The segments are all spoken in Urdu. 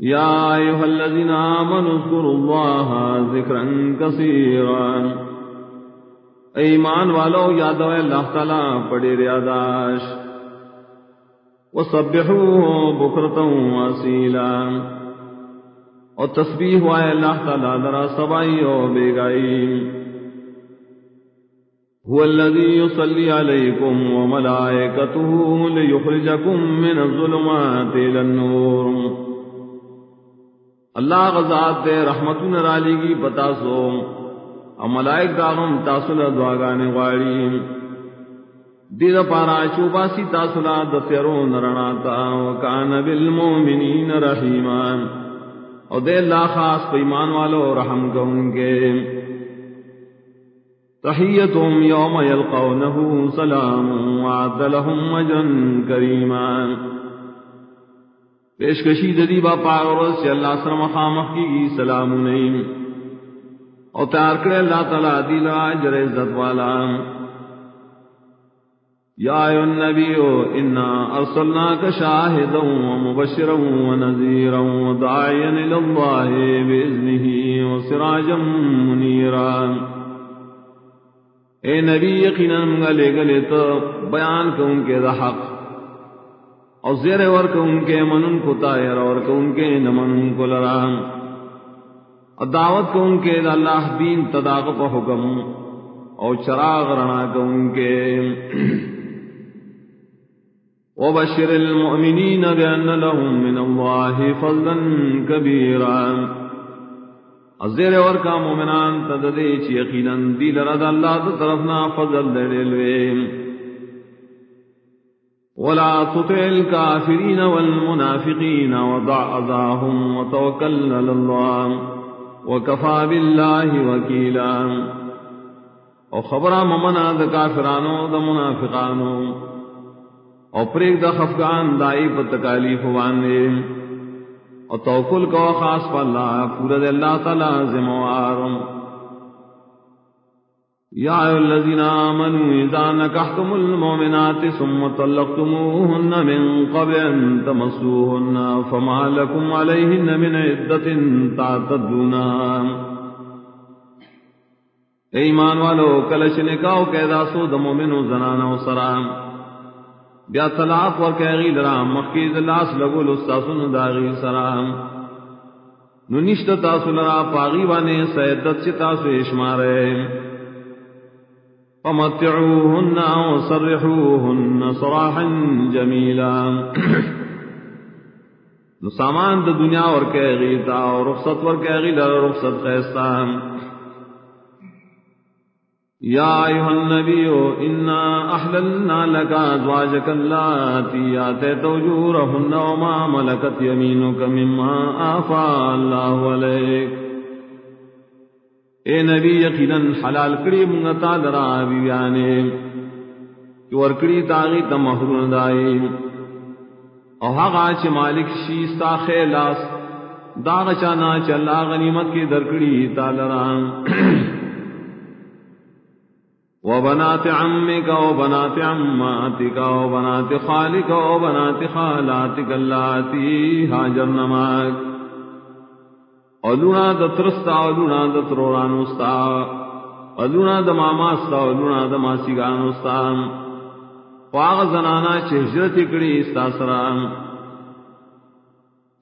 يا أيها الذين آمنوا اذكروا الله ذكرا كثيرا. ایمان والو یاد اللہ تعالی پڑے ریاداش وسبحوه بكرة واسیلا اور تسبیح وائے اللہ تعالی، ذرا سبائی و بیگائی. هو الذي يصلي عليكم وملائكته ليخرجكم من الظلمات إلى النور. اللہ غزات دے رحمت نرالی کی پتا سو ملائک داغم تاسل دعاگانے غاڑی دید پارا چوباسی تاسلا دتیرو نرناتا وکان بالمومنین رحیمان اور دے اللہ خاص پیمان والو رحم کون کے تحیتهم یوم یلقونہو سلام وعد لهم مجن کریمان پیشکشی ددی با پاور سے اللہ سر مخام کی سلام نہیں اور تیار کرے اللہ تعالی دل اجر عزت والا. یا ایو النبی انا ارسلناک شاہدا ومبشرا ونذیرا وداعیا الى الله باذنه وسراجا منیرا. اے نبی، یقینا گلے گلے تو بیان کروں کے حق. اور زیر ور کو ان کے من کو تائر اور کو ان کے نمن کو لرام اور دعوت کو ان کے اللہ دین تداق پہ حکم اور چراغ رنا کو ان کے۔ وبشر المؤمنين بأن لهم من الله فضلا كبيرا الزیر اور کا مومنان تددے چی یقینا دیل رد اللہ طرفنا فضل دے دلوے ولا تطع الكافرين والمنافقين وضع أذاهم وتوكل على الله وكفى بالله وكيلا. وخبر ممنا ذا كافرانو ذا منافقانو. او وپریک دا خفقان دائی پر تکالیف واندے اور توکل کو خاص پر اللہ، پورا دے اللہ تعالی زموارم يا أيها الذين آمنوا إذا نكحتم المؤمنات ثم طلقتموهن من قبل أن تمسوهن فما لكم عليهن من عدة تعتدونها ایمان والو، کلش نکاو قیدا سو د مومنو زنانو سرام بیا طلاق ور کہی درام مخیز لاس لگو لستاسن داغی سرام نو نشت تاسو لرا پاغي باندې سیدت چې تاسو اشمارے اشماره فمتعوهن وصرحوهن صراحا جميلا. نو سامان د دنیا اور کے غیتا اور رخصت ور کے رخصت خیستا. یا ایها النبی انا احللنا لك ازواجك اللاتي اتيت اجورهن وما ملكت يمينك مما افاء الله عليك اے نبی، یقیناً حلال کری منگتا درا بیانے ورکڑی تاغی تا محرون دائی او حقا چھ مالک شیستا خیلاس داغ چانا چھ اللہ غنیمت کی درکڑی تا لران و بنات عمک و بنات وبنات عمك وبنات عماتك وبنات خالك وبنات خالاتك اللاتي هاجرن معك ادونا د ترستا ادونا د ترورانو ستا ادونا د ماما ستا ادونا د ماسیگانو ستا واغ زنانا چه هجرت کړي ستا سره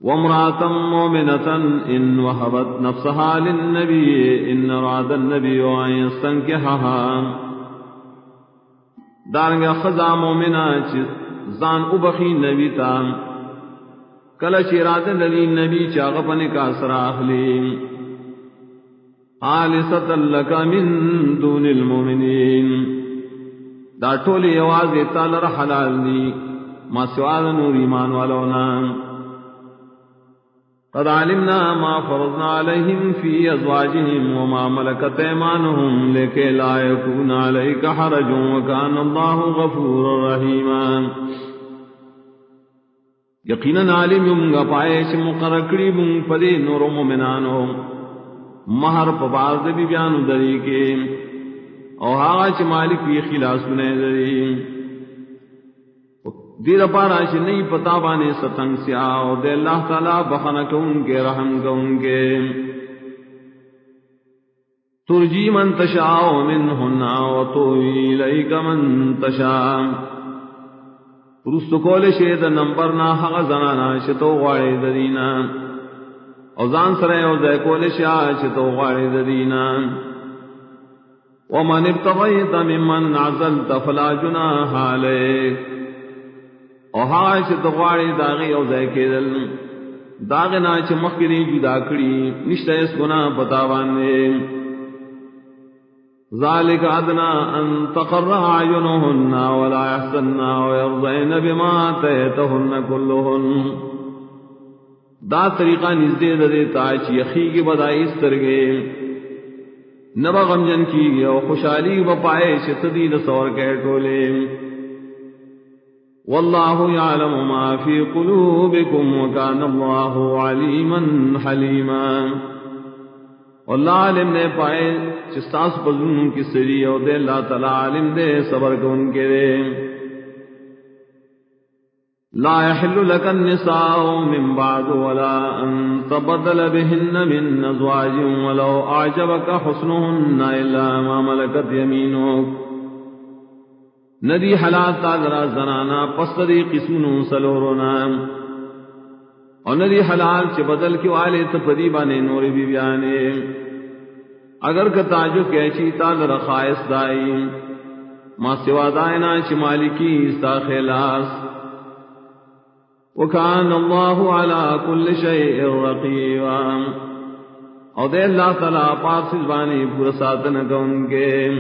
وامراتم مومنتا ان وهبت نفسها للنبي ان راد النبي ان يستنكحها دارنگا خزا مومنا چه زان ابخی نبی تام کل چیرات للی نبی چاغ پن کا سراخلی خالصت لکا من دون المومنین دا ٹولی آواز تالر حلال دی ما سواد نور ایمان والونا قد علمنا ما فرضنا عليهم في أزواجهم وما ملكت ايمانهم لكي لا يكون عليك حرج وكان الله غفورا رحيما. یقینا عالم یم گا پائے چ مقرر کڑی بم پدی نور مومنانو۔ مہر پباز دی بیان دری کے۔ او ہا چ مالک یہ خلاص نے دری۔ دیر پارا چ نہیں پتا بانے ستنگ سیا اور دے اللہ تعالی بخن کو ان کے رحم کو ان کے ترجی من تشا من ہونا و تو لئی من تشا رست کول شید نمبر نہ حق زنانا شتو غاڑے ددینا او زان سرے او دے کول شا شتو غاڑے ددینا ومن ابتغيت ممن عزلت فلا جناح عليك او ها چې دغواړي داغي او ځای کېدل داغ نه چې مخکې جدا کړی نشته اس ګنا پتا باندې ذالک ادنا ان تقر اعینهن ولا يحزن ويرضين بما تهتهن كلهن. دا طریقہ نزدې ده تا چې یخیږي بدای سترګې. نبا غمجن کی او خوشحالی و پائے چې تدید سور کې ټوله والله يعلم ما فی في قلوبكم وكان الله عليما حليما والله علم نے پائے چستاس بزن کی سری اور دے اللہ تعالی علم دے، صبر کو ان کے دے۔ لا يحل لك النساء من بعد ولا أن تبدل بهن من أزواج ولو أعجبك حسنهن إلا ما ملكت يمينك ندی حالات تاغرا زنانا پسدی قسمنو سلورونا۔ اور ندی حلال چ بدل کی والے تو تپدی بانے نوری بی بیانے۔ اگر کا تاجو کیچی تال رخائص دائی۔ ما سوا دائنا چ مالکی استا خلاص۔ وکان اللہ علا کل شیء رقیبا اور دے اللہ تعالی پاک سزبانی پورا ساتن کون کے